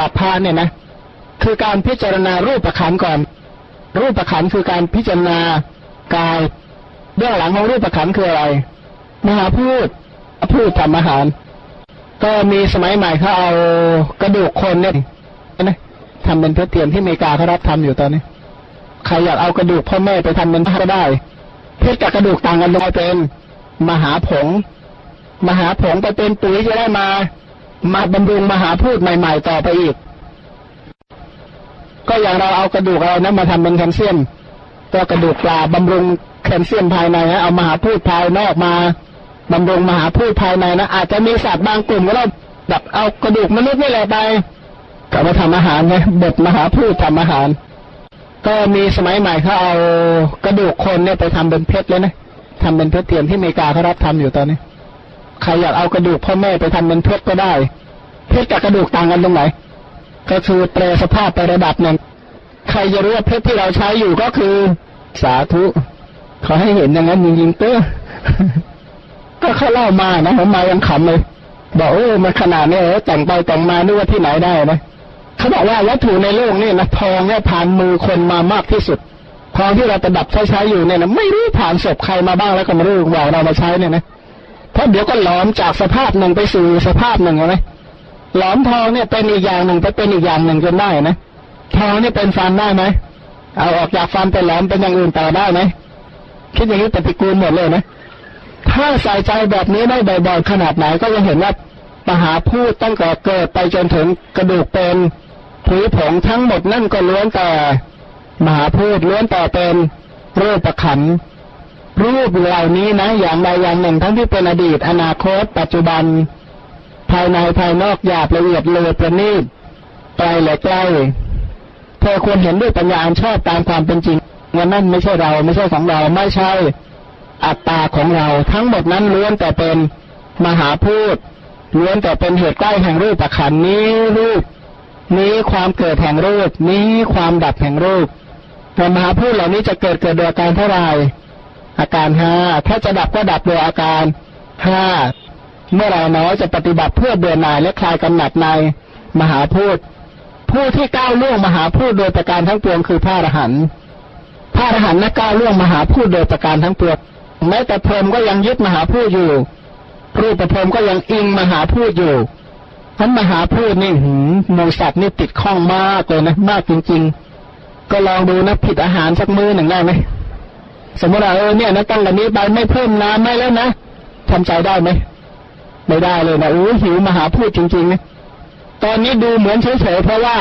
บัพพาเนี่ยนะคือการพิจารณารูปประขันก่อน รูปประขันคือการพิจารณากายเบื้องหลังของรูปประขันคืออะไร มหาพูดพูดทำอาหาร ก็มีสมัยใหม่เขาเอากระดูกคนเนี่ยนะทำเป็นเพชรเทียมที่อเมริกาเขารับทำอยู่ตอนนี้ใครอยากเอากระดูกพ่อแม่ไปทำเป็นก็ได้ เพชรกับกระดูกต่างกันตรงเป็น มหาผง มหาผงไปเป็นปุ๋ยจะได้มา มาบำรุงมหาพูดใหม่ ๆ ต่อไปอีก ก็อย่างเราเอากระดูกเรานะมาทำเป็นแคลเซียมก็กระดูกปลาบำรุงแคลเซียมภายในนะเอามหาพูดภายนอกมาบำรุงมหาพูดภายในนะอาจจะมีสัตว์บางกลุ่มก็เราแบบเอากระดูกมนุษย์นี่แหละไปก็มาทำอาหารไงบดมหาพูดทำอาหาร ก็มีสมัยใหม่เขาเอากระดูกคนเนี่ยไปทำเป็นเพชรเลยนะทำเป็นเพชรเทียมที่อเมริกาเขารับทำอยู่ตอนนี้ ใครอยากเอากระดูกพ่อแม่ไปทำเป็นเพชรก็ได้ เพชรกับกระดูกต่างกันตรงไหน ก็คือแปลสภาพไประดับหนึ่งใครจะรู้ว่าเพชรที่เราใช้อยู่ก็คือสาธุเขาให้เห็นอย่างนั้นจริงๆเต้อก็เขาเล่ามานะผมมายังขำเลยบอกโอ้มันขนาดนี้แต่งไปแต่งมานึกว่าที่ไหนได้นะเขาบอกว่าวัตถุในโลกนี่นะทองเนี่ยผ่านมือคนมามากที่สุดทองที่เราประดับใช้ใช้อยู่เนี่ยนะไม่รู้ผ่านศพใครมาบ้างแล้วก็ไม่รู้ว่าเรามาใช้เนี่ยนะ เพราะเดี๋ยวก็หลอมจากสภาพหนึ่งไปสู่สภาพหนึ่งนะหมหลอมทองเนี่ยเป็นอีกอย่างหนึ่งไปเป็นอีกอย่างหนึ่งจนได้นะทองนี่เป็นฟันได้ไหมเอาออกจากฟันเป็นหลอมเป็นอย่างอื่นต่อได้ไหมคิดอย่างนี้ปฏิกูลหมดเลยนะถ้าใส่ใจแบบนี้ได้บ่อยๆขนาดไหนก็จะเห็นว่าปหาพูดตั้งแต่เกิดไปจนถึงกระดูกเป็นผุยผงทั้งหมดนั่นก็ล้วนแต่มหาพูดล้วนแต่เป็นรูปประขัน รูปเหล่านี้นะ อย่างใดอย่างหนึ่ง ทั้งที่เป็นอดีต อนาคต ปัจจุบัน ภายในภายนอกหยาบละเอียดเลยประณีตไกลและใกล้เธอควรเห็นด้วยปัญญาอันชอบตามความเป็นจริงว่านั่นไม่ใช่เราไม่ใช่ของเราไม่ใช่อัตตาของเรา ทั้งหมดนั้นล้วนแต่เป็นมหาพูดล้วนแต่เป็นเหตุใกล้แห่งรูปประขันนี้รูป นี้ความเกิดแห่งรูป นี้ความดับแห่งรูปแต่มหาพูดเหล่านี้จะเกิดเกิดโดยการเท่าไร อาการห้าถ้าจะดับก็ดับโดยอาการห้าเมื่อไราน้อยจะปฏิบัติเพื่อเบื่อหน่ายและคลายกำหนัดในมหาพูดผู้ที่ก้าวล่วงมหาพูดโดยประการทั้งปวงคือพระอรหันต์พระอรหันต์นักก้าวล่วงมหาพูดโดยประการทั้งปวงแม้แต่พรหมก็ยังยึดมหาพูดอยู่รูปพรหมก็ยังอิงมหาพูดอยู่ท่านมหาพูดนี่หืมมูสัตว์นี่ติดข้องมากเลยนะ มากจริง ๆ ก็ลองดูนะผิดอาหารสักมื้อหนึ่งได้ไหม สมมติว่าเออเนี่ยนะตั้งแต่นี้ไปไม่เพิ่มน้ำไม่แล้วนะทำใจได้ไหมไม่ได้เลยนะโอ้หิวมหาพูดจริงๆนะตอนนี้ดูเหมือนเฉยๆเพราะว่า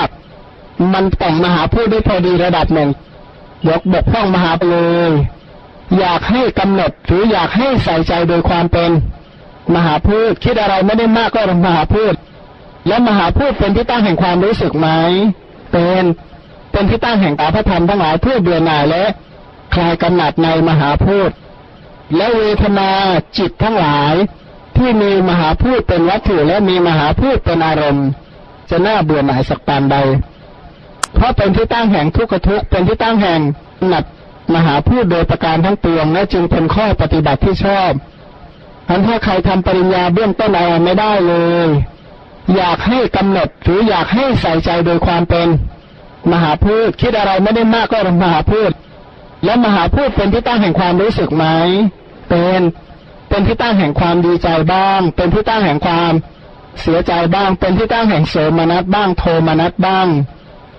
มันแต่งมหาพูดได้พอดีระดับหนึ่งยกบกพร่องมหาไปเลยอยากให้กำหนดหรืออยากให้ใส่ใจโดยความเป็นมหาพูดคิดอะไรไม่ได้มากก็มหาพูดแล้วมหาพูดเป็นที่ตั้งแห่งความรู้สึกไหมเป็นเป็นที่ตั้งแห่งตาพระธรรมทั้งหลายเพื่อเบื่อหน่ายและ คลายกำหนัดในมหาพูดและเวทนาจิตทั้งหลายที่มีมหาพูดเป็นวัตถุและมีมหาพูดเป็นอารมณ์ จะน่าเบื่อหน่ายสักปานใด เพราะเป็นที่ตั้งแห่งทุกขทุกเป็นที่ตั้งแห่งหนัดมหาพูดโดยประการทั้งปวงและจึงเป็นข้อปฏิบัติที่ชอบอันถ้าใครทำปริญญาเบื้องต้นอะไรไม่ได้เลย อยากให้กำหนดหรืออยากให้ใส่ใจโดยความเป็น มหาพูดคิดอะไรไม่ได้มากก็มหาพูด แล้วมหาพูดเป็นที่ตั้งแห่งความรู้สึกไหมเป็นเป็นที่ตั้งแห่งความดีใจบ้าง เป็นที่ตั้งแห่งความเสียใจบ้าง เป็นที่ตั้งแห่งโสมนัสบ้าง โทมนัสบ้าง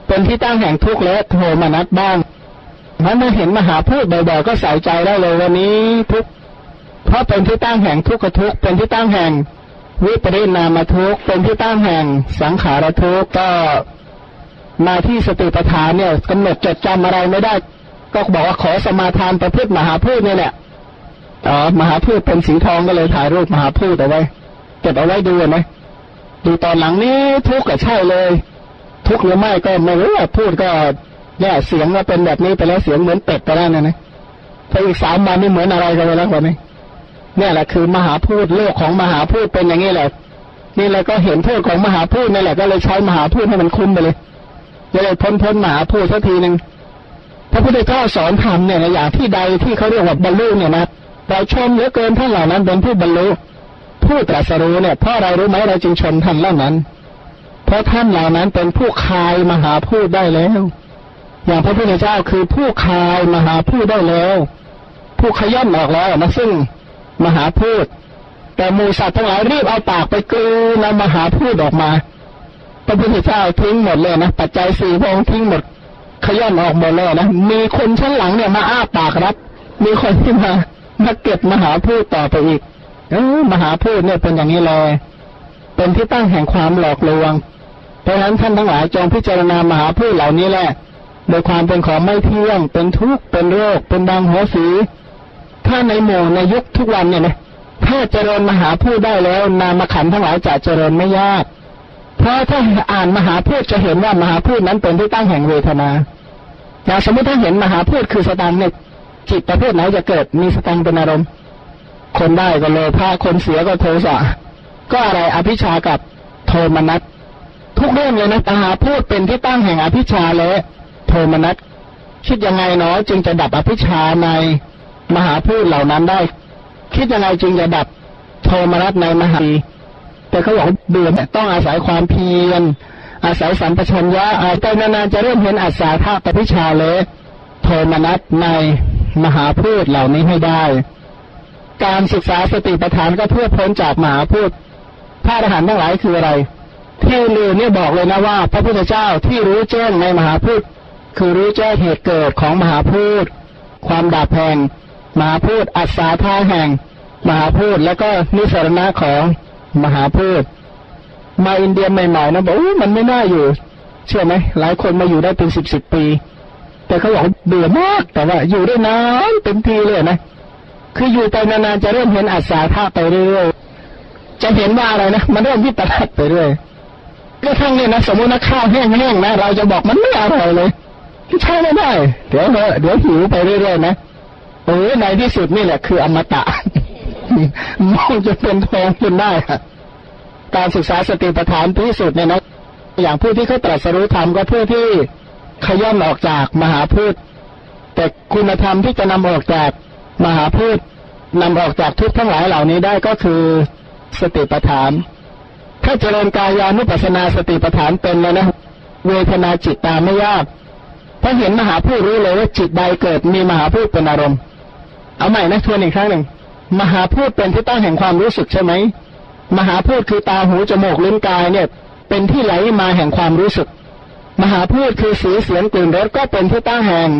เป็นที่ตั้งแห่งทุกข์และโทมนัสบ้างมันมาเห็นมหาพูดบ่อยๆก็ใส่ใจได้เลยวันนี้ทุกเพราะเป็นที่ตั้งแห่งทุกขทุกเป็นที่ตั้งแห่งวิปริณามทุกเป็นที่ตั้งแห่งสังขารทุกก็มาที่สติปัฏฐานเนี่ยกำหนดจดจำอะไรไม่ได้ ก็บอกว่าขอสมาทานประพฤติมหาพูดเนี่ยแหละอ๋อมหาพูดเป็นสีทองก็เลยถ่ายรูปมหาพูดเอาไว้เก็บเอาไว้ดูไหมดูตอนหลังนี้ทุกข์ก็ใช่เลย ทุกข์หรือไม่ก็ไม่รู้พูดก็เนี่ยเสียงว่าเป็นแบบนี้ไปแล้วเสียงเหมือนเป็ดไปแล้วนะนะพออีกสามวันนี่เหมือนอะไรกันไปแล้วคนนี้เนี่ยแหละคือมหาพูดโลกของมหาพูดเป็นอย่างนี้แหละ นี่แหละก็เห็นโทษของมหาพูดนี่แหละก็เลยใช้มหาพูดให้มันคุ้มไปเลยจะเลยพ้นพ้นมหาพูดสักทีหนึ่ง พระพุทธเจ้าสอนธรรมเนี่ยอย่างที่ใดที่เขาเรียกว่าบรรลุเนี่ยนะเราชมเหลือเกินท่านเหล่านั้นเป็นผู้บรรลุผู้ตรัสรู้เนี่ยเพราะอะไรรู้ไหมเราจึงชมท่านเหล่านั้น เพราะท่านเหล่านั้นเป็นผู้คายมหาพูดได้แล้ว อย่างพระพุทธเจ้าคือผู้คายมหาพูดได้แล้ว ผู้ขย่อนออกแล้วนะซึ่งมหาพูดแต่มูสัตว์ทั้งหลายรีบเอาปากไปกลืนมหาพูดออกมา พระพุทธเจ้าทิ้งหมดเลยนะปัจจัยสี่พระองค์ทิ้งหมด ขย่อนออกหมดเลยนะ มีคนชั้นหลังเนี่ยมาอ้าปากรับ มีคนที่มามาเก็บมหาพูดต่อไปอีกเออมหาพูดเนี่ยเป็นอย่างนี้เลย เป็นที่ตั้งแห่งความหลอกลวง เพราะฉะนั้นท่านทั้งหลายจงพิจารณามหาพูดเหล่านี้แหละ โดยความเป็นของไม่เที่ยง เป็นทุกข์ เป็นโรค เป็นดังหัวสี ถ้าในหมู่ในยุคทุกวันเนี่ยนะ ถ้าเจริญมหาพูดได้แล้ว นามขันทั้งหลายจะเจริญไม่ยาก เพราะถ้าอ่านมหาพูดจะเห็นว่ามหาพูดนั้นเป็นที่ตั้งแห่งเวทนาอย่างสมมติถ้าเห็นมหาพูดคือสตังเนี่ยจิตประเภทไหนจะเกิดมีสตังเป็นอารมณ์ คนได้ก็โลภะคนเสียก็โทสะก็อะไรอภิชากับโทมนัสทุกเรื่องเลยนะมหาพูดเป็นที่ตั้งแห่งอภิชาและโทมนัสคิดยังไงเนาะจึงจะดับอภิชาในมหาพูดเหล่านั้นได้ คิดยังไงจึงจะดับโทมนัสในมหา แต่เขาบอกเบื่อต้องอาศัยความเพียร อาศัยสัมปชัญญะอาศัยนานๆจะเริ่มเห็นอัศาธาปภิชาและโทมนัสในมหาพูดเหล่านี้ให้ได้ การศึกษาสติปัฏฐานก็เพื่อพ้นจากมหาพูดพระอรหันต์ทั้งหลายคืออะไร ที่ลือเนี่ยบอกเลยนะว่า พระพุทธเจ้าที่รู้แจ้งในมหาพุทธคือรู้แจ้งเหตุเกิดของมหาพุทธความดับแห่งมหาพุทธอัศาธาแห่ง มหาพุทธแล้วก็นิสรณะของ มหาพุทธมาอินเดียใหม่ๆนะบอกอมันไม่น่าอยู่ เชื่อไหมหลายคนมาอยู่ได้เป็นสิบสิบปี แต่เขาบอกเบื่อมาก แต่ว่าอยู่ได้นานเต็มทีเลยนะ คืออยู่ไปนานๆจะเริ่มเห็นอัศาธาไปเรื่อยๆจะเห็นว่าอะไรนะมันเริ่มวิปลาสไปเรื่อยก็ทั้งเนี่ยนะสมมตินะข้าวแห้งๆนะเราจะบอกมันไม่อร่อยเลยใช่ไม่ได้ เดี๋ยวเดี๋ยวหิวไปเรื่อยๆนะโอ้ในที่สุดนี่แหละคืออมตะ มองจะเป็นทองจนได้การศึกษาสติปัฏฐานที่สุดเนี่ยนะอย่างผู้ที่เขาตรัสรู้ธรรมก็เพื่อที่ขย่อนออกจากมหาพูดแต่คุณธรรมที่จะนำออกจากมหาพูดนำออกจากทุกทั้งหลายเหล่านี้ได้ก็คือสติปัฏฐาน ถ้าเจริญกายานุปัสนาสติปัฏฐานเป็นเลยนะเวทนาจิตตามไม่ยากเพราะเห็นมหาพูดรู้เลยว่าจิตใดเกิดมีมหาพูดเป็นอารมณ์ เอาใหม่นะทวนอีกครั้งหนึ่ง มหาพูดเป็นที่ตั้งแห่งความรู้สึกใช่ไหมมหาพูดคือตาหูจมูกลิ้นกายเนี่ย เป็นที่ไหลมาแห่งความรู้สึก มหาพูดคือสีเสียงกลิ่นรสก็เป็นที่ตั้งแห่ง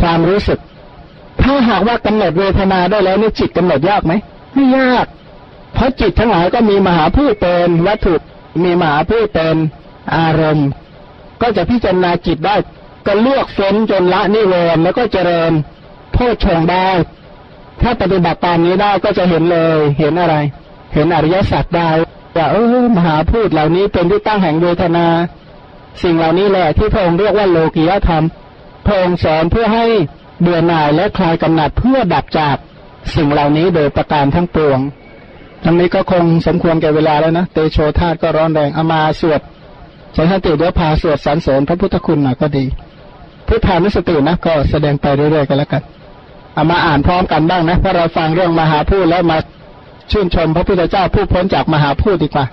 ความรู้สึก ถ้าหากว่ากำหนดเวทนาได้แล้วนี่จิตกำหนดยากไหมไม่ยาก เพราะจิตทั้งหลายก็มีมหาพูดเป็นวัตถุมีมหาพูดเป็นอารมณ์ ก็จะพิจารณาจิตได้ก็เลือกเฟ้นจนละนิเวรแล้วก็เจริญโพชฌงได้ ถ้าปฏิบัติตามนี้ได้ก็จะเห็นเลย เห็นอะไร เห็นอริยสัจได้ว่าเออมหาพูดเหล่านี้เป็นที่ตั้งแห่งเวทนา สิ่งเหล่านี้แหละที่พระองค์เรียกว่าโลกียธรรมพระองค์สอนเพื่อให้เบื่อหน่ายและคลายกำหนัดเพื่อดับจากสิ่งเหล่านี้โดยประการทั้งปวงทั้งนี้ก็คงสมควรแก่เวลาแล้วนะ เตโชธาตก็ร้อนแรงเอามาสวดใช้สติเดี๋ยวพาสวดสรรเสริญพระพุทธคุณหน่อยก็ดีพุทธานุสตินะก็แสดงไปเรื่อยๆกันแล้วกัน เอามาอ่านพร้อมกันบ้างนะเพราะเราฟังเรื่องมหาพูดแล้วมาชื่นชมพระพุทธเจ้าผู้พ้นจากมหาพูดดีกว่า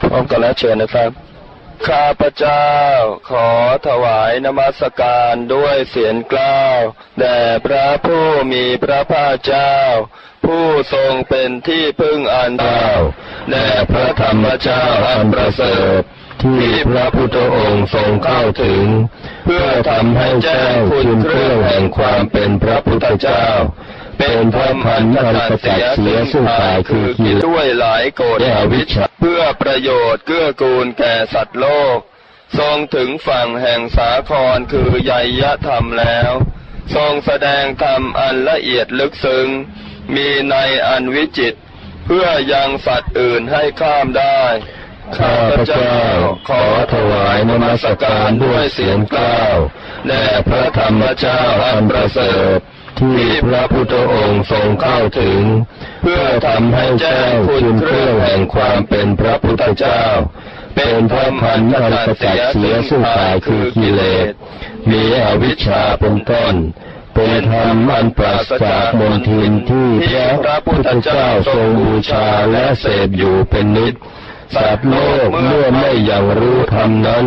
พร้อมกันแล้วเชิญนะครับข้าพเจ้าขอถวายนมัสการด้วยเสียงกล้าวแด่พระผู้มีพระภาคเจ้า ผู้ทรงเป็นที่พึ่งอันเดียวแด่พระธรรมเจ้าอันประเสริฐที่พระพุทธองค์ทรงเข้าถึง พื่อทำให้แจ้งคุณเครื่องแห่งความเป็นพระพุทธเจ้า เป็นพระพันธ์อันประจักษ์เสียสุขายคือกิด้วยหลายโกรธวิชาเพื่อประโยชน์เกื้อกูลแก่สัตว์โลก ทรงถึงฝั่งแห่งสาครคือใยยธรรมแล้ว ทรงแสดงธรรมอันละเอียดลึกซึ้งมีในอันวิจิต เพื่อยังสัตว์อื่นให้ข้ามได้ ข้าพเจ้าขอถวายนมัสการด้วยเสียงกล้าวแด่พระธรรมเจ้าอันประเสริฐที่พระพุทธองค์ทรงเข้าถึง เพื่อทำให้แจ้งคุณเครื่องแห่งความเป็นพระพุทธเจ้า เป็นพระพันธ์อันประจักษ์เสียสู้กายคือกิเลส มีอวิชชาเป็นต้นเป็นธรรมอันปราศจากมลทินที่พระพุทธเจ้าทรงบูชาและเสพอยู่เป็นนิด สัตว์โลกเมื่อไม่ยังรู้ธรรมนั้น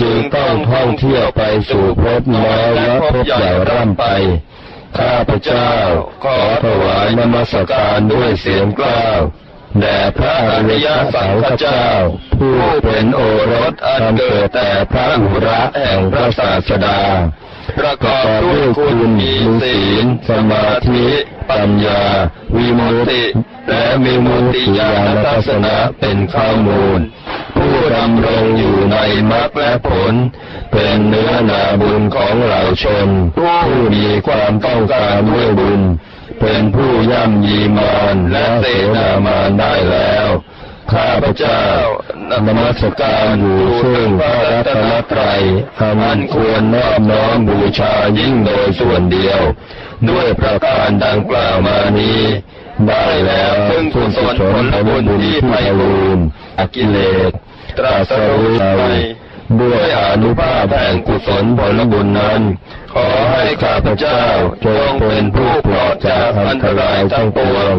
จึงต้องท่องเที่ยวไปสู่ภพน้อยและภพใหญ่ร่ำไป ข้าพเจ้าขอถวายนมัสการด้วยเสียงกล้าวแด่พระอริยสังฆเจ้า ผู้เป็นโอรสอันเกิดแต่พระอุระแห่งพระศาสดา ประกอบด้วยคุณมีศีลสมาธิปัญญา วิมุตติ และมีมุติญาณทัศนะเป็นข้อมูล ผู้ดำรงอยู่ในมรรคและผล เป็นเนื้อนาบุญของเหล่าชน ผู้มีความต้องการด้วยบุญ เป็นผู้ย่ำยีมารและเสนามารได้แล้ว ข้าพเจ้านมัสการอยู่ซึ่งพระรัตนตรัยอันควรนอบน้อมบูชายิ่งโดยส่วนเดียว ด้วยประการดังกล่าวมานี้ ได้แล้วซึ่งกุศลผลบุญที่ไพบูรณ์อกิเลสตรัสรู้ไป ด้วยอนุภาพแห่งกุศลผลบุญนั้น ขอให้ข้าพเจ้าจงเป็นผู้ปลอดจากอันตรายทั้งปวง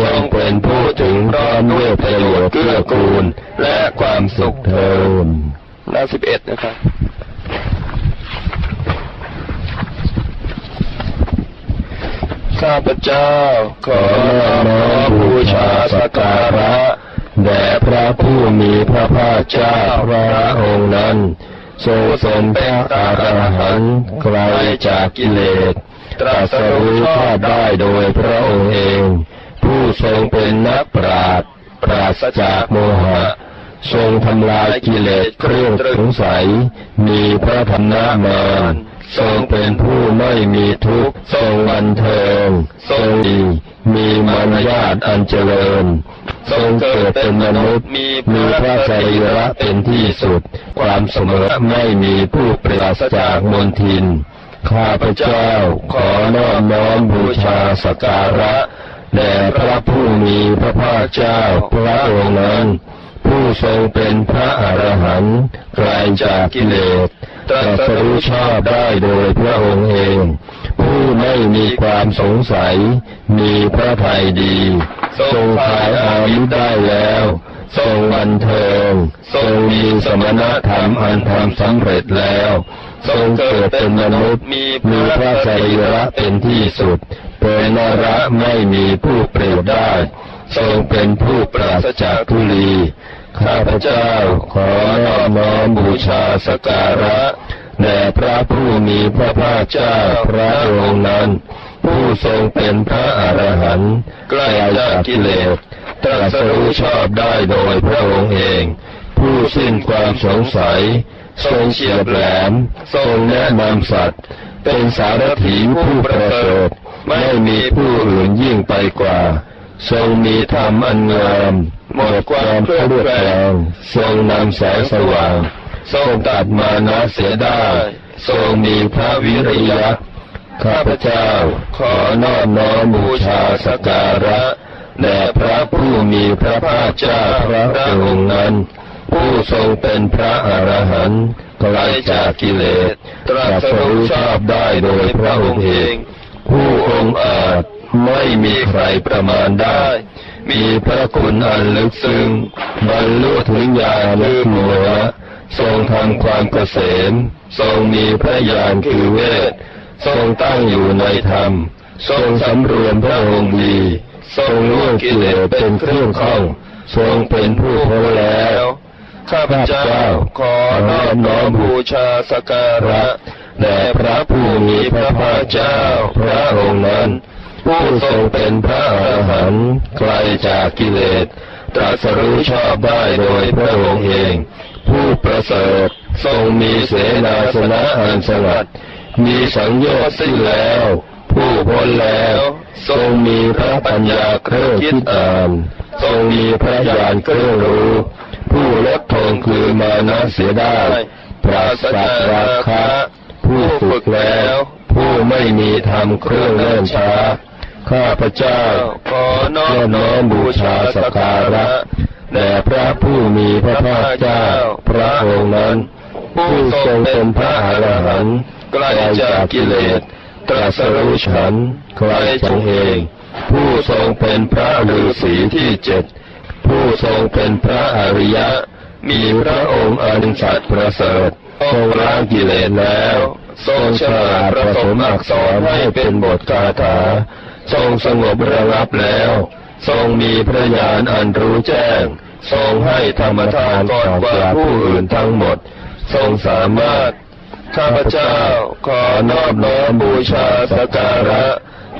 จงเป็นผู้ถึงพร้อมด้วยประโยชน์เกื้อกูล และความสุขเทินหน้าสิบเอ็ดนะครับข้าพเจ้าขอน้อมบูชาสักการะ แด่พระผู้มีพระภาคเจ้าพระองค์นั้นทรงเป็นพระอรหันต์ไกลจากกิเลสตรัสรู้ชอบได้โดยพระองค์เอง ผู้ทรงเป็นนักปราชญ์ปราศจากโมหะ ทรงทำลายกิเลสเครื่องตรึงใสมีพระธรรมมาทรงเป็นผู้ไม่มีทุกข์ ทรงบันเทิง ทรงดีมีมารยาทอันเจริญ ทรงเกิดเป็นมนุษย์ มีพระสรีระเป็นที่สุด ความเสมอไม่มีผู้ปราศจากมนทิน ข้าพเจ้าขอนอบน้อมบูชาสักการะแด่พระผู้มีพระภาคเจ้าพระองค์นั้น ผู้ทรงเป็นพระอรหันต์ไกลจากกิเลสตรัสรู้ชอบได้โดยพระองค์เอง ผู้ไม่มีความสงสัย มีพระทัยดี ทรงขายอามิตรได้แล้ว ทรงบันเทิง ทรงมีสมณธรรมอันทำสำเร็จแล้ว ทรงเกิดเป็นมนุษย์มีพระสรีระเป็นที่สุด เป็นนระไม่มีผู้เปรียบได้ ทรงเป็นผู้ปราศจากทุลี ข้าพเจ้าขอนอบน้อมบูชาสกการะแด่พระผู้มีพระภาคเจ้าพระองค์นั้น ผู้ทรงเป็นพระอรหันต์ใกล้จากกิเลสตรัสรู้ชอบได้โดยพระองค์เอง ผู้สิ้นความสงสัย ทรงเฉียบแหลม ทรงแนะนำสัตว์ เป็นสารถีผู้ประเสริฐไม่มีผู้อื่นยิ่งไปกว่า ทรงมีธรรมอันงามหมดความเครือบแคลงทรงนำแสงสว่างทรงตัดมานะเสียได้ทรงมีพระวิริยะข้าพเจ้า ขอนอบน้อมบูชาสักการะแด่พระผู้มีพระภาคเจ้าพระองค์นั้น ผู้ทรงเป็นพระอรหันต์ไกลจากกิเลส ตรัสรู้ชอบได้โดยพระองค์เอง ผู้องค์อาจ ไม่มีใครประมาณได้ มีพระคุณอันลึกซึ้งบรรลุถึงญาณคือโมนะทรงทำความเกษม ทรงมีพระญาณคือเวท ทรงตั้งอยู่ในธรรม ทรงสำรวมพระองค์ดี ทรงล่วงกิเลสเป็นเครื่องข้อง ทรงเป็นผู้พ้นแล้ว ข้าพเจ้าขอนอบน้อมบูชาสกการะแด่พระผู้มีพระภาคเจ้าพระองค์นั้น ผู้ทรงเป็นพระอรหันต์ไกลจากกิเลสตรัสรู้ชอบได้โดยพระองค์เอง ผู้ประเสริฐทรงมีเสนาสนะอันสงัด มีสังโยชน์สิ้นแล้ว ผู้พ้นแล้ว ทรงมีพระปัญญาเครื่องคิดอ่านทรงมีพระญาณเครื่องรู้ ผู้ลดทงคือมานะเสียได้ปราศจากราคะ ผู้ฝึกแล้ว ผู้ไม่มีธรรมเครื่องเล่นช้า ข้าพเจ้าขอนอบน้อมบูชาสกการะแด่พระผู้มีพระภาคเจ้า พระองค์นั้น ผู้ทรงเป็นพระอรหันต์ไกลจากกิเลสตรัสรู้ฉันไกลจากเอง ผู้ทรงเป็นพระฤาษีที่เจ็ดผู้ทรงเป็นพระอริยะ มีพระองค์อันสัตย์ประเสริฐทรงล้างกิเลสแล้ว ทรงฉลาดประสมอักษรให้เป็นบทคาถา ทรงสงบระงับแล้ว ทรงมีพระญาณอันรู้แจ้ง ทรงให้ธรรมทานก่อนกว่าผู้อื่นทั้งหมด ทรงสามารถข้าพเจ้าขอนอบน้อมบูชาสการะ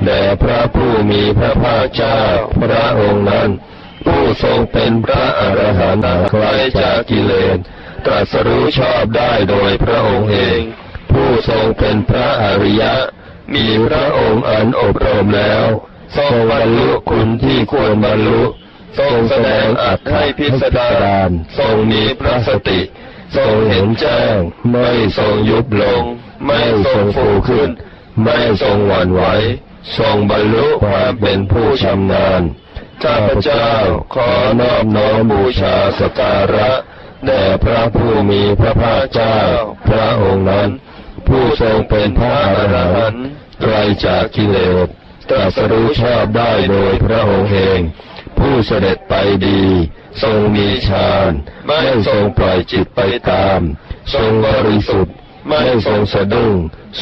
แด่พระผู้มีพระภาคเจ้าพระองค์นั้น ผู้ทรงเป็นพระอรหันต์ไกลจากกิเลสตรัสรู้ชอบได้โดยพระองค์เอง ผู้ทรงเป็นพระอริยะ มีพระองค์อันอบรมแล้ว ทรงบรรลุคุณที่ควรบรรลุ ทรงแสดงอัตให้พิสดารทรงมีพระสติ ทรงเห็นแจ้ง ไม่ทรงยุบลง ไม่ทรงฟูขึ้น ไม่ทรงหวั่นไหวทรงบรรลุความเป็นผู้ชำนาญข้าพเจ้าขอนอบน้อมบูชาสการะแด่พระผู้มีพระภาคเจ้า พระองค์นั้น ผู้ทรงเป็นพระอรหันต์ไกลจากกิเลสตรัสรู้ชอบได้โดยพระองค์เอง ผู้เสด็จไปดี ทรงมีฌานไม่ทรงปล่อยจิตไปตาม ทรงบริสุทธิ์ ไม่ทรงสะดุ้ง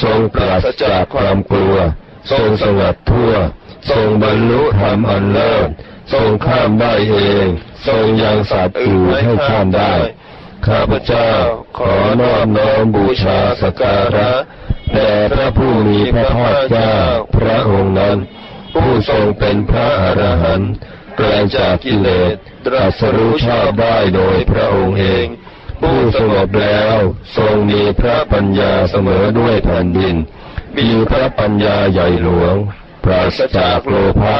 ทรงปราศจากความกลัว ทรงสงัดทั่ว ทรงบรรลุธรรมอันเลิศทรงข้ามได้เอง ทรงยังสัตว์อื่นให้ข้ามได้ ข้าพเจ้าขอนอบน้อมบูชาสการะแด่พระผู้มีพระภาคเจ้าพระองค์นั้น ผู้ทรงเป็นพระอรหันต์ไกลจากกิเลสตรัสรู้ชอบได้โดยพระองค์เอง ผู้สงบแล้วทรงมีพระปัญญาเสมอด้วยแผ่นดิน มีพระปัญญาใหญ่หลวงปราศจากโลภะ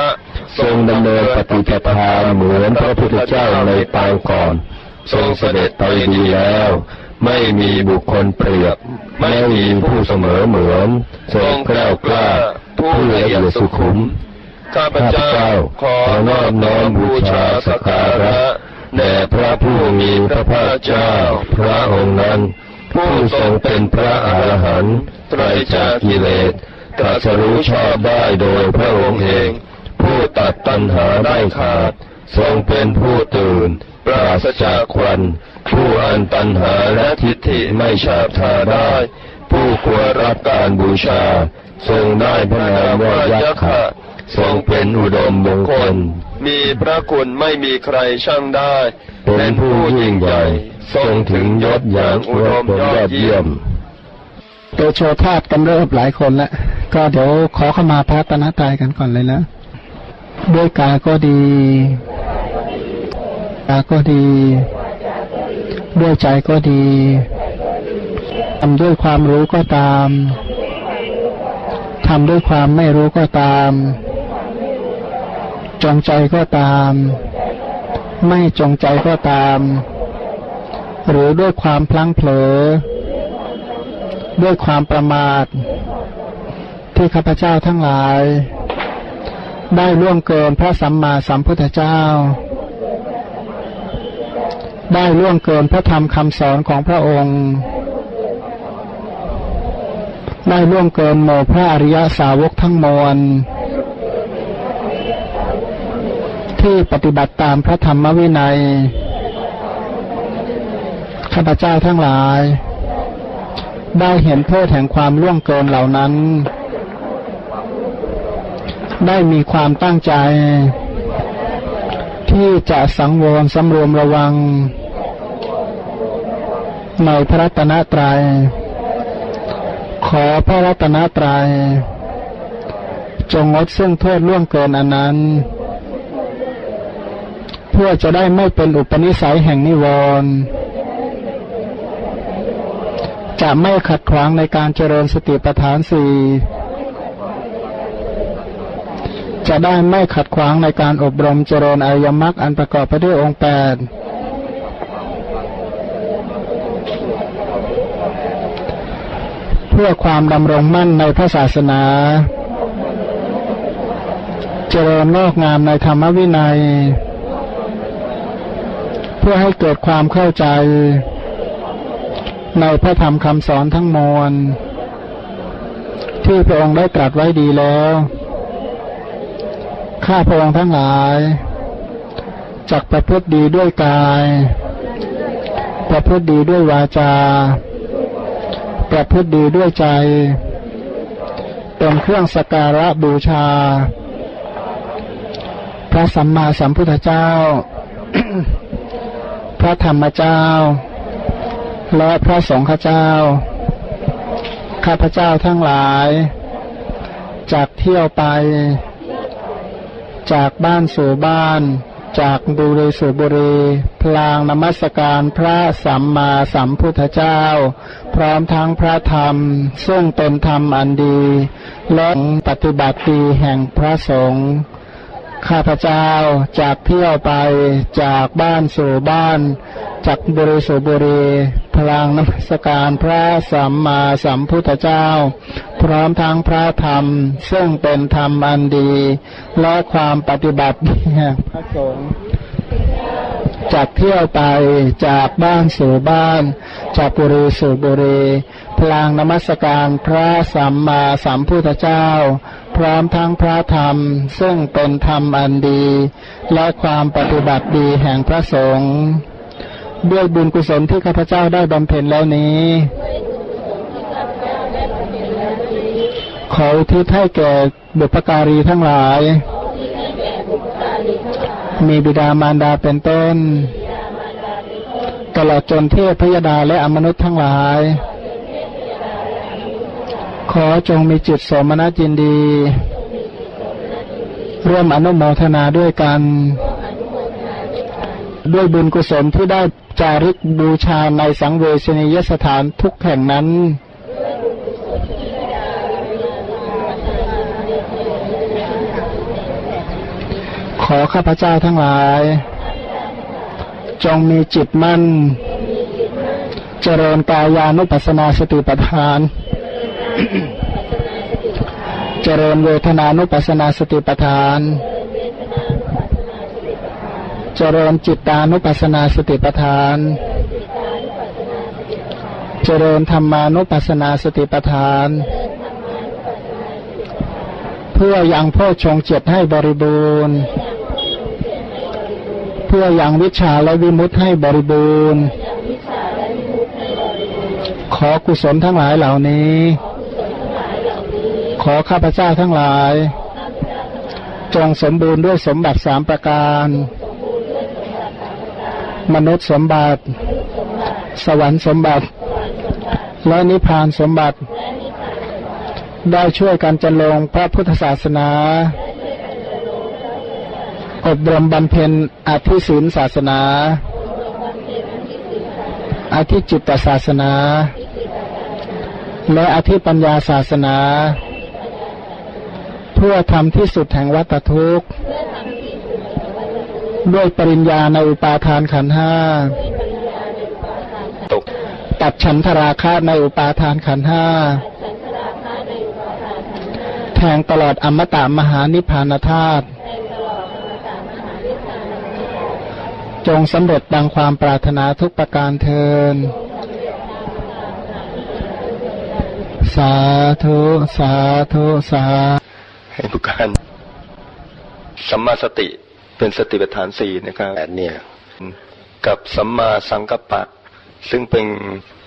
ทรงดำเนินปฏิปทาเหมือนพระพุทธเจ้าในปางก่อน ทรงเสด็จไปดีแล้ว ไม่มีบุคคลเปรียบ ไม่มีผู้เสมอเหมือนทรงแกล้วกล้าผู้ละเอียดสุขุม ข้าพเจ้าขอนอบน้อมบูชาสักการะแด่พระผู้มีพระภาคเจ้า พระองค์นั้น ผู้ทรงเป็นพระอรหันต์ไตรจากกิเลสตรัสรู้ชอบได้โดยพระองค์เอง ผู้ตัดตัณหาได้ขาด ทรงเป็นผู้ตื่น ราศจากควันผู้อันตัณหาและทิฏฐิไม่ฉาบทาได้ ผู้ควรรับการบูชา ทรงได้พระนามว่ายักษ์ทรงเป็นอุดมมงคล มีพระคุณไม่มีใครช่างได้ เป็นผู้ยิ่งใหญ่ ทรงถึงยศอย่างอุดมยอดเยี่ยมโดยโชว์ธาตุกันเริ่มหลายคนแล้วก็เดี๋ยวขอเข้ามาพระตนะตายกันก่อนเลยนะด้วยกายก็ดีตาก็ดี ด้วยใจก็ดีทำด้วยความรู้ก็ตามทำด้วยความไม่รู้ก็ตาม จงใจก็ตาม ไม่จงใจก็ตาม หรือด้วยความพลั้งเผลอ ด้วยความประมาท ที่ข้าพเจ้าทั้งหลาย ได้ล่วงเกินพระสัมมาสัมพุทธเจ้า ได้ล่วงเกินพระธรรมคำสอนของพระองค์ ได้ล่วงเกินหมพระอริยสาวกทั้งมวลที่ปฏิบัติตามพระธรรมวินัยข้าพเจ้าทั้งหลาย ได้เห็นโทษแห่งความล่วงเกินเหล่านั้น ได้มีความตั้งใจ ที่จะสังวรสำรวมระวัง ในพระรัตนตรัย ขอพระรัตนตรัย จงงดซึ่งโทษล่วงเกินอันนั้น เพื่อจะได้ไม่เป็นอุปนิสัยแห่งนิวรณ์จะไม่ขัดขวางในการเจริญสติปัฏฐานสี่ จะได้ไม่ขัดขวางในการอบรมเจริญอริยมรรคอันประกอบไปด้วยองค์แปดเพื่อความดำรงมั่นในพระศาสนา เจริญงอกงามในธรรมวินัย เพื่อให้เกิดความเข้าใจ ในพระธรรมคำสอนทั้งมวลที่พระองค์ได้ตรัสไว้ดีแล้ว ข้าพระองค์ทั้งหลายจักประพฤติดีด้วยกาย ประพฤติดีด้วยวาจา ประพฤติดีด้วยใจ เป็นเครื่องสการะบูชา พระสัมมาสัมพุทธเจ้า พระธรรมเจ้า และพระสงฆ์เจ้า ข้าพเจ้าทั้งหลายจากเที่ยวไป จากบ้านสู่บ้าน จากบุรีสู่บุรี พลางนมัสการพระสัมมาสัมพุทธเจ้า พร้อมทั้งพระธรรม ซึ่งเป็นธรรมอันดีและปฏิบัติดีแห่งพระสงฆ์ข้าพเจ้าจากเที่ยวไปจากบ้านสู่บ้าน จากบุรีสู่บุรี พลางนมัสการพระสัมมาสัมพุทธเจ้า พร้อมทั้งพระธรรม ซึ่งเป็นธรรมอันดี และความปฏิบัติดีแห่งพระสงฆ์จากเที่ยวไปจากบ้านสู่บ้าน จากบุรีสู่บุรีพลางนมัสการพระสัมมาสัมพุทธเจ้า พร้อมทั้งพระธรรม ซึ่งเป็นธรรมอันดี และความปฏิบัติดีแห่งพระสงฆ์ด้วยบุญกุศลที่ข้าพเจ้าได้บำเพ็ญแล้วนี้ ขออุทิศให้แก่บุพการีทั้งหลาย มีบิดามารดาเป็นต้น ตลอดจนเทพพยดาและอมนุษย์ทั้งหลาย ขอจงมีจิตสมนัสยินดี ร่วมอนุโมทนาด้วยกัน ด้วยบุญกุศลที่ได้จาริกบูชาในสังเวชนียสถานทุกแห่งนั้น ขอข้าพเจ้าทั้งหลาย จงมีจิตมั่น เจริญกายานุปัสสนาสติปัฏฐาน เจริญเวทนานุปัสสนาสติปัฏฐาน เจริญจิตตานุปัสสนาสติปัฏฐาน เจริญธรรมานุปัสสนาสติปัฏฐานเพื่อยังพ่อชงเจ็ดให้บริบูรณ์ เพื่อยังวิชาและวิมุตให้บริบูรณ์ ขอกุศลทั้งหลายเหล่านี้ ขอข้าพเจ้าทั้งหลาย จงสมบูรณ์ด้วยสมบัติสามประการ มนุษย์สมบัติ สวรรค์สมบัติ และนิพพานสมบัติ ได้ช่วยกันจันลงพระพุทธศาสนา อบรมบำเพ็ญอธิศีลศาสนา อธิจิตศาสนา และอธิปัญญาศาสนา เพื่อทำที่สุดแห่งวัตทุกข์ ด้วยปริญญาในอุปาทานขันห้าตัดฉันทราคะในอุปาทานขันห้าแทงตลอดอมตะมหานิพพานธาตุ จงสำเร็จดังความปรารถนาทุกประการเทิน สาธุ สาธุ สา ให้ทุกการสัมมาสติเป็นสติปัฏฐานสี่นะครับแปดเนี่ย กับสัมมาสังกัปปะ ซึ่งเป็น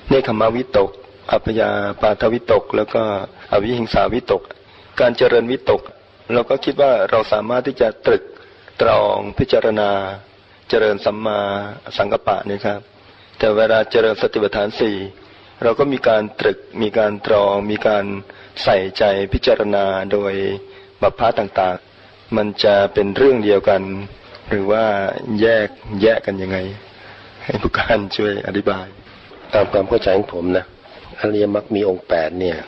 เนคขมาวิตก อัพยาปาทวิตก แล้วก็อวิหิงสาวิตก การเจริญวิตก เราก็คิดว่าเราสามารถที่จะตรึกตรองพิจารณา เจริญสัมมาสังกัปปะนี่ครับ แต่เวลาเจริญสติปัฏฐานสี่เราก็มีการตรึกมีการตรอง มีการใส่ใจพิจารณาโดยบัพพะต่างๆ มันจะเป็นเรื่องเดียวกัน หรือว่าแยกแยกกันยังไง ให้ผู้การช่วยอธิบาย ตามความเข้าใจของผมนะอริยมรรคมีองค์แปดเนี่ย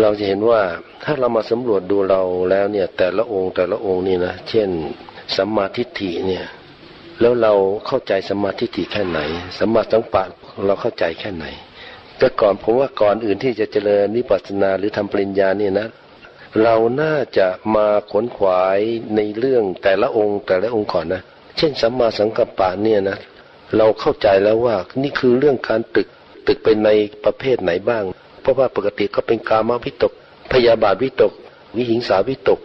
เราจะเห็นว่าถ้าเรามาสำรวจดูเราแล้วเนี่ย แต่ละองค์แต่ละองค์นี่นะเช่นสัมมาทิฏฐิเนี่ย แล้วเราเข้าใจสัมมาทิฏฐิแค่ไหนสัมมาสังปะเราเข้าใจแค่ไหน แต่ก่อนผมว่าก่อนอื่นที่จะเจริญนิพพานาหรือทำปริญญาเนี่ยนะ เราน่าจะมาขนขวายในเรื่องแต่ละองค์ แต่ละองค์ก่อนนะ เช่นสัมมาสังกัปปะเนี่ยนะ เราเข้าใจแล้วว่านี่คือเรื่องการตึกตึกไปในประเภทไหนบ้าง เพราะว่าปกติก็เป็นกามวิตก พยาบาทวิตก วิหิงสาวิตก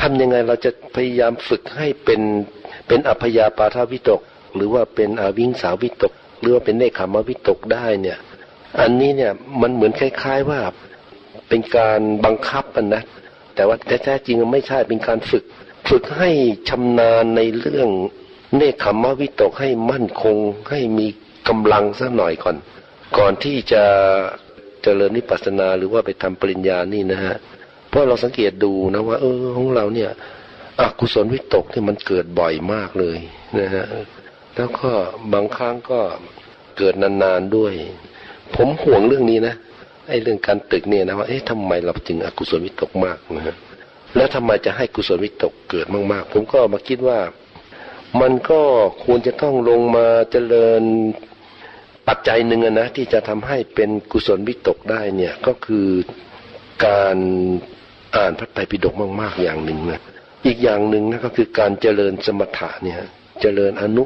ทำยังไงเราจะพยายามฝึกให้เป็น เป็นอัพยาปาทวิตก หรือว่าเป็นอวิงสาวิตก หรือว่าเป็นเนคขมวิตกได้เนี่ย อันนี้เนี่ยมันเหมือนคล้าย ๆว่าเป็นการบังคับกันนะ แต่ว่าแท้จริงไม่ใช่เป็นการฝึก ฝึกให้ชำนาญในเรื่องเนคขมวิตกให้มั่นคงให้มีกำลังสักหน่อยก่อน ก่อนที่จะเจริญนิพพานาหรือว่าไปทำปริญญานี่นะฮะเพราะเราสังเกตดูนะว่า เออของเราเนี่ย อกุศลวิตกที่มันเกิดบ่อยมากเลยนะฮะแล้วก็บางครั้งก็เกิดนานๆด้วย ผมห่วงเรื่องนี้นะไอ้เรื่องการตึกเนี่ยนะว่าเอ๊ะทำไมเราจึงอกุศลวิตกมากนะฮะแล้วทำไมจะให้กุศลวิตกเกิดมากๆ ผมก็มาคิดว่ามันก็ควรจะต้องลงมาเจริญปัจจัยหนึ่งนะที่จะทำให้เป็นกุศลวิตกได้เนี่ยก็คือการอ่านพระไตรปิฎกมาก ๆอย่างหนึ่งนะ อีกอย่างหนึ่งนะก็คือการเจริญสมถะเนี่ยเจริญอนุ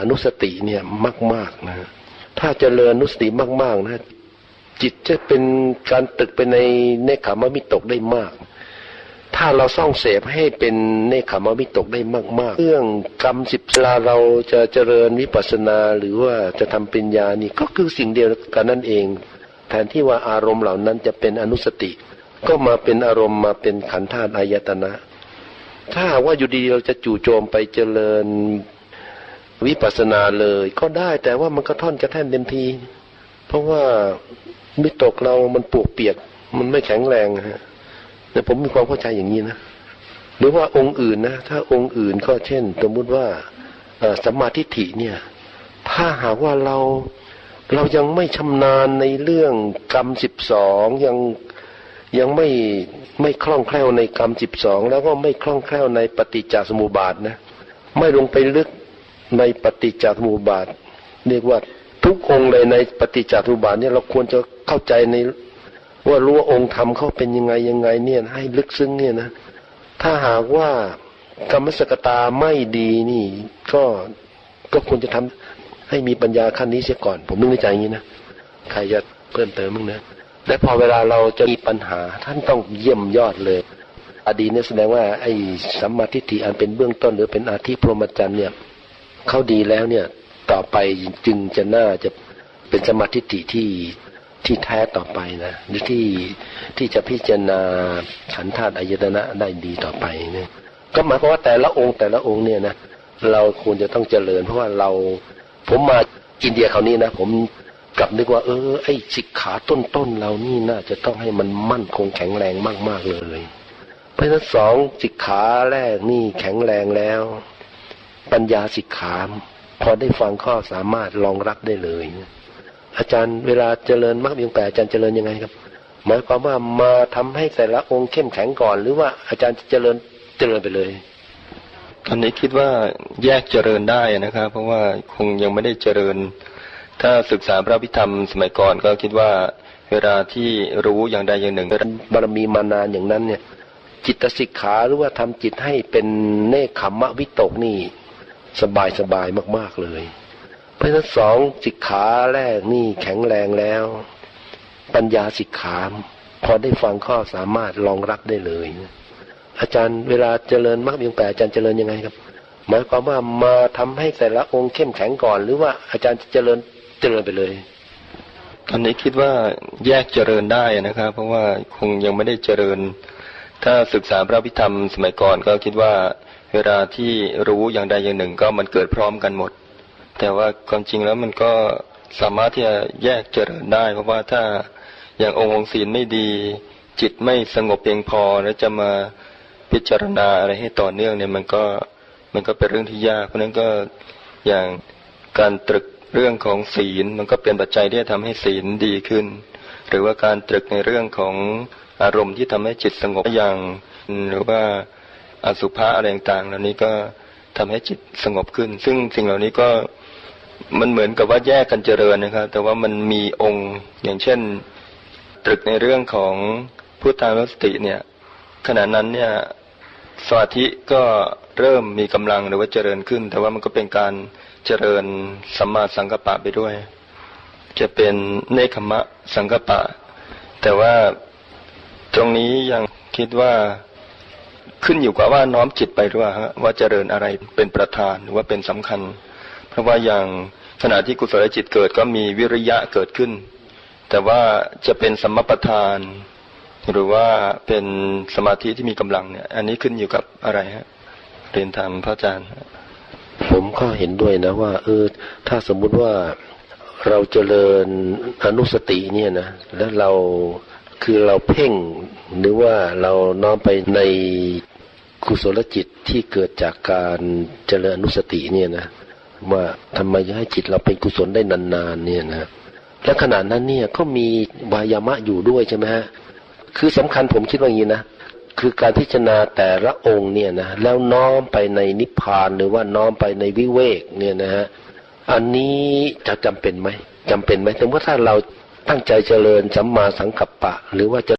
อนุสติเนี่ยมากๆนะถ้าเจริญอนุสติมาก ๆนะ จิตจะเป็นการตึกไปในเนคขามมิตกได้มาก ถ้าเราส่องเสพให้เป็นเนคขามมิตกได้มาก ๆ เรื่องกรรมสิบลาเราจะเจริญวิปัสสนาหรือว่าจะทำปัญญานี่ก็คือสิ่งเดียวกันนั่นเอง แทนที่ว่าอารมณ์เหล่านั้นจะเป็นอนุสติ ก็มาเป็นอารมณ์มาเป็นขันธ์ธาตุอายตนะ ถ้าว่าอยู่ดีเราจะจู่โจมไปเจริญวิปัสสนาเลย ก็ได้แต่ว่ามันก็ท่อนกระแท่นเต็มที เพราะว่ามิตกเรามันปวกเปียก มันไม่แข็งแรงฮะแต่ผมมีความเข้าใจอย่างนี้นะหรือว่าองค์อื่นนะถ้าองค์อื่นก็เช่น สมมุติว่าสัมมาทิฏฐิเนี่ย ถ้าหากว่าเราเรายังไม่ชำนาญในเรื่องกรรมสิบสองยัง ยังไม่ไม่คล่องแคล่วในกรรมสิบสองแล้วก็ไม่คล่องแคล่วในปฏิจจสมุปบาทนะ ไม่ลงไปลึกในปฏิจจสมุปบาท เรียกว่าทุกองค์เลยในปฏิจจสมุปบาทเนี่ยเราควรจะเข้าใจในว่ารู้ว่าองค์ธรรมเขาเป็นยังไงยังไงเนี่ยให้ลึกซึ้งเนี่ยนะ ถ้าหากว่ากรรมสกตาไม่ดีนี่ ก็ก็ควรจะทำให้มีปัญญาขั้นนี้เสียก่อน ผมนึกในใจอย่างนี้นะใครจะเพิ่มเติมมั้งนะ และพอเวลาเราจะมีปัญหาท่านต้องเยี่ยมยอดเลย อดีตเนี่ยแสดงว่าไอ้สัมมาทิฏฐิอันเป็นเบื้องต้นหรือเป็นอาธิพรหมจรรย์เนี่ยเขาดีแล้วเนี่ยต่อไปจึงจะน่าจะเป็นสมาธิฏฐิที่ที่แท้ต่อไปนะหรือที่ที่จะพิจารณาขันธ์ธาตุอายตนะได้ดีต่อไปเนี่ยก็หมายความว่าแต่ละองค์แต่ละองค์เนี่ยนะเราควรจะต้องเจริญ เพราะว่าเราผมมาอินเดียคราวนี้นะผม กลับนึกว่า เออ ไอ้สิกขาต้นๆเรานี่น่าจะต้องให้มันมั่นคงแข็งแรงมากๆเลย เพราะฉะนั้นสองสิกขาแรกนี่แข็งแรงแล้ว ปัญญาสิกขาพอได้ฟังข้อสามารถรองรับได้เลย อาจารย์เวลาเจริญมรรคมีองแปดอาจารย์เจริญยังไงครับ หมายความว่ามาทำให้แต่ละองค์เข้มแข็งก่อน หรือว่าอาจารย์จะเจริญเจริญไปเลยตอนนี้คิดว่าแยกเจริญได้นะครับ เพราะว่าคงยังไม่ได้เจริญ ถ้าศึกษาพระพิธรรมสมัยก่อนก็คิดว่า เวลาที่รู้อย่างใดอย่างหนึ่งบารมีมานานอย่างนั้นเนี่ย จิตสิกขาหรือว่าทำจิตให้เป็นเนคขมมะวิตกนี่สบายสบายมาก ๆเลย เพราะฉะนั้นสองสิกขาแรกนี่แข็งแรงแล้ว ปัญญาสิกขาพอได้ฟังข้อสามารถรองรับได้เลย อาจารย์เวลาเจริญมรรคมีองแปดอาจารย์เจริญยังไงครับ หมายความว่ามาทำให้แต่ละองค์เข้มแข็งก่อน หรือว่าอาจารย์จะเจริญ เจริญไปเลยตอนนี้คิดว่าแยกเจริญได้นะครับ เพราะว่าคงยังไม่ได้เจริญ ถ้าศึกษาพระพิธรรมสมัยก่อนก็คิดว่าเวลาที่รู้อย่างใดอย่างหนึ่งก็มันเกิดพร้อมกันหมด แต่ว่าความจริงแล้วมันก็สามารถที่จะแยกเจริญได้ เพราะว่าถ้าอย่างองค์องศีลไม่ดี จิตไม่สงบเพียงพอแล้วจะมาพิจารณาอะไรให้ต่อเนื่องเนี่ยมันก็มันก็เป็นเรื่องที่ยาก เพราะนั้นก็อย่างการตรึก เรื่องของศีลมันก็เป็นปัจจัยที่จะทำให้ศีลดีขึ้น หรือว่าการตรึกในเรื่องของอารมณ์ที่ทำให้จิตสงบอย่างหรือว่าอสุภะอะไรต่างๆเหล่านี้ก็ทำให้จิตสงบขึ้น ซึ่งสิ่งเหล่านี้ก็มันเหมือนกับว่าแยกกันเจริญนะครับ แต่ว่ามันมีองค์อย่างเช่น ตรึกในเรื่องของพุทธานุสติเนี่ยขณะนั้นเนี่ยสมาธิก็เริ่มมีกำลังหรือว่าเจริญขึ้น แต่ว่ามันก็เป็นการ เจริญสัมมาสังกัปปะไปด้วย จะเป็นเนคขมะสังกัปปะ แต่ว่าตรงนี้ยังคิดว่าขึ้นอยู่กับว่าน้อมจิตไปหรือว่าว่าเจริญอะไรเป็นประธานหรือว่าเป็นสำคัญ เพราะว่าอย่างขณะที่กุศลจิตเกิดก็มีวิริยะเกิดขึ้น แต่ว่าจะเป็นสมประธาน หรือว่าเป็นสมาธิที่มีกำลังเนี่ย อันนี้ขึ้นอยู่กับอะไรฮะเรียนถามพระอาจารย์ ผมก็เห็นด้วยนะว่า เออ ถ้าสมมุติว่าเราเจริญอนุสติเนี่ยนะ แล้วเราคือเราเพ่งหรือว่าเราน้อมไปในกุศลจิตที่เกิดจากการเจริญอนุสติเนี่ยนะว่าทำไมจะให้จิตเราเป็นกุศลได้นานๆเนี่ยนะและขณะนั้นเนี่ยก็มีวายามะอยู่ด้วยใช่ไหมฮะคือสำคัญผมคิดว่าอย่างนี้นะ คือการพิจารณาแต่ละองค์เนี่ยนะแล้วน้อมไปในนิพพานหรือว่าน้อมไปในวิเวกเนี่ยนะฮะอันนี้จะจำเป็นไหมจำเป็นไหมถึงว่าถ้าเราตั้งใจเจริญสัมมาสังกัปปะ หรือว่าจะ